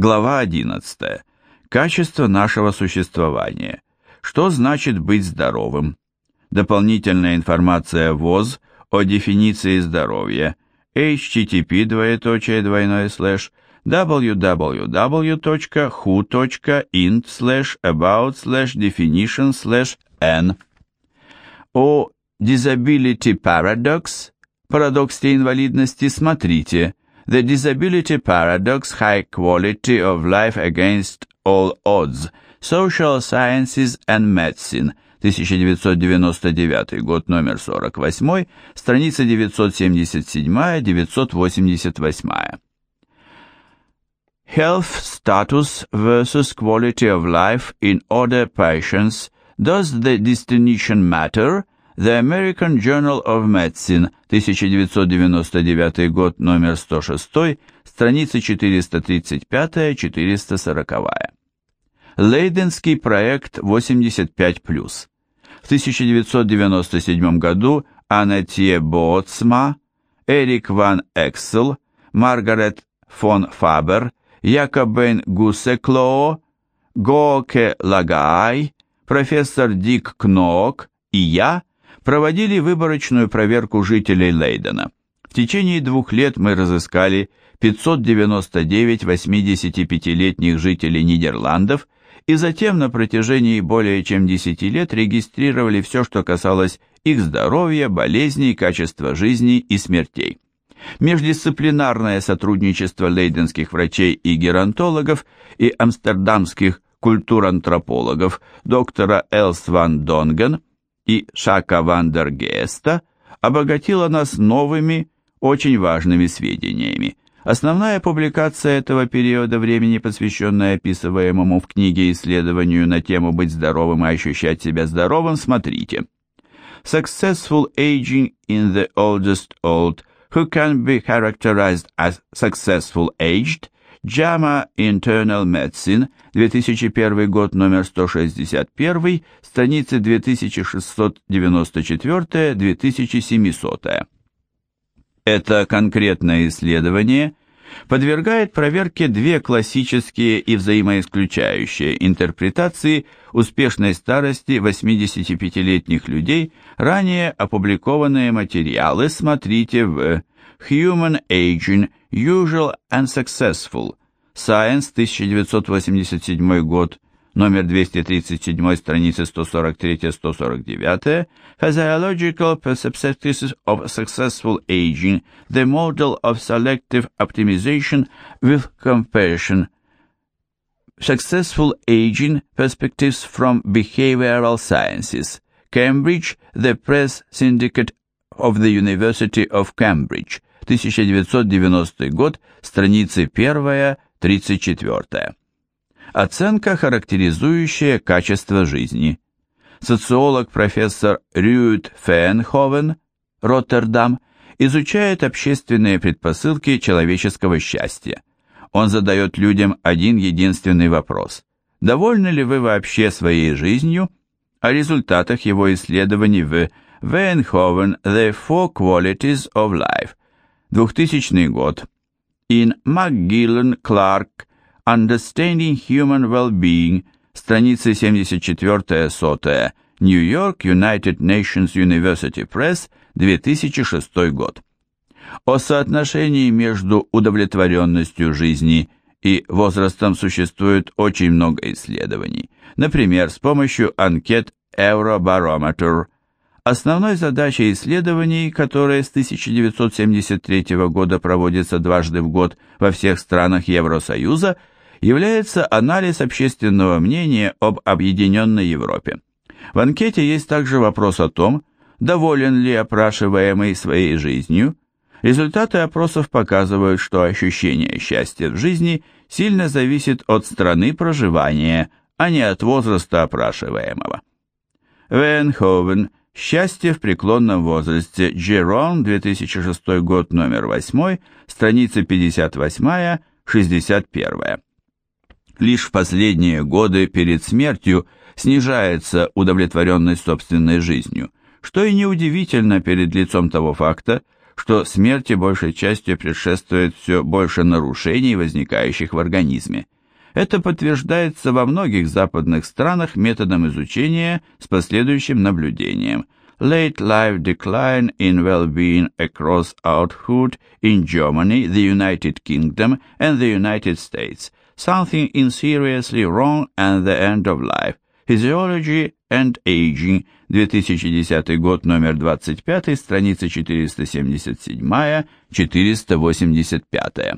Глава 11. Качество нашего существования. Что значит быть здоровым? Дополнительная информация ВОЗ о дефиниции здоровья. http двоеточие двойной слэш www.who.int slash about slash definition slash n. О disability paradox, парадоксе инвалидности, смотрите The Disability Paradox High Quality of Life Against All Odds Social Sciences and Medicine 1999 год, номер 48, страница 977-988. Health Status versus Quality of Life in Older Patients Does the distinction matter? The American Journal of Medicine, 1999 год, номер 106, страницы 435-440. Лейденский проект 85+. В 1997 году Анетье Боцма, Эрик ван Эксел, Маргарет фон Фабер, Якобен Гусеклоо, Гоке Лагаай, профессор Дик Кноок и я проводили выборочную проверку жителей Лейдена. В течение двух лет мы разыскали 599 85-летних жителей Нидерландов и затем на протяжении более чем 10 лет регистрировали все, что касалось их здоровья, болезней, качества жизни и смертей. Междисциплинарное сотрудничество лейденских врачей и геронтологов и амстердамских культурантропологов доктора Элс ван Донген и Шака ван дер Геста обогатила нас новыми, очень важными сведениями. Основная публикация этого периода времени, посвященная описываемому в книге исследованию на тему «Быть здоровым и ощущать себя здоровым», смотрите. Successful Aging in the Oldest Old, who can be characterized as successful aged – JAMA Internal Medicine, 2001 год, номер 161, страницы 2694-2700. Это конкретное исследование подвергает проверке две классические и взаимоисключающие интерпретации успешной старости 85-летних людей, ранее опубликованные материалы смотрите в Human Aging, Usual and Successful, Science, 1987 год, номер 237, страницы 143-149, Physiological Perspectives of Successful Aging, The Model of Selective Optimization with Compassion, Successful Aging Perspectives from Behavioral Sciences, Cambridge, The Press Syndicate of the University of Cambridge, 1990 год, страницы 1-34. Оценка, характеризующая качество жизни. Социолог профессор Рюд Фейнховен, Роттердам, изучает общественные предпосылки человеческого счастья. Он задает людям один единственный вопрос. Довольны ли вы вообще своей жизнью? О результатах его исследований в Вейнховен «The Four Qualities of Life», 2000 год. In McGillen Clark Understanding Human Well-Being, страницы 74-100, New York, United Nations University Press, 2006 год. О соотношении между удовлетворенностью жизни и возрастом существует очень много исследований. Например, с помощью анкет Eurobarometer – Основной задачей исследований, которые с 1973 года проводятся дважды в год во всех странах Евросоюза, является анализ общественного мнения об объединенной Европе. В анкете есть также вопрос о том, доволен ли опрашиваемый своей жизнью. Результаты опросов показывают, что ощущение счастья в жизни сильно зависит от страны проживания, а не от возраста опрашиваемого. Венховен Счастье в преклонном возрасте. Джерон, 2006 год, номер 8, страница 58-61. Лишь в последние годы перед смертью снижается удовлетворенность собственной жизнью, что и неудивительно перед лицом того факта, что смерти большей частью предшествует все больше нарушений, возникающих в организме. Это подтверждается во многих западных странах методом изучения с последующим наблюдением. Late life decline in well-being across adulthood in Germany, the United Kingdom and the United States. Something in seriously wrong and the end of life. Physiology and Aging, 2010 год, номер 25, страница 477-485.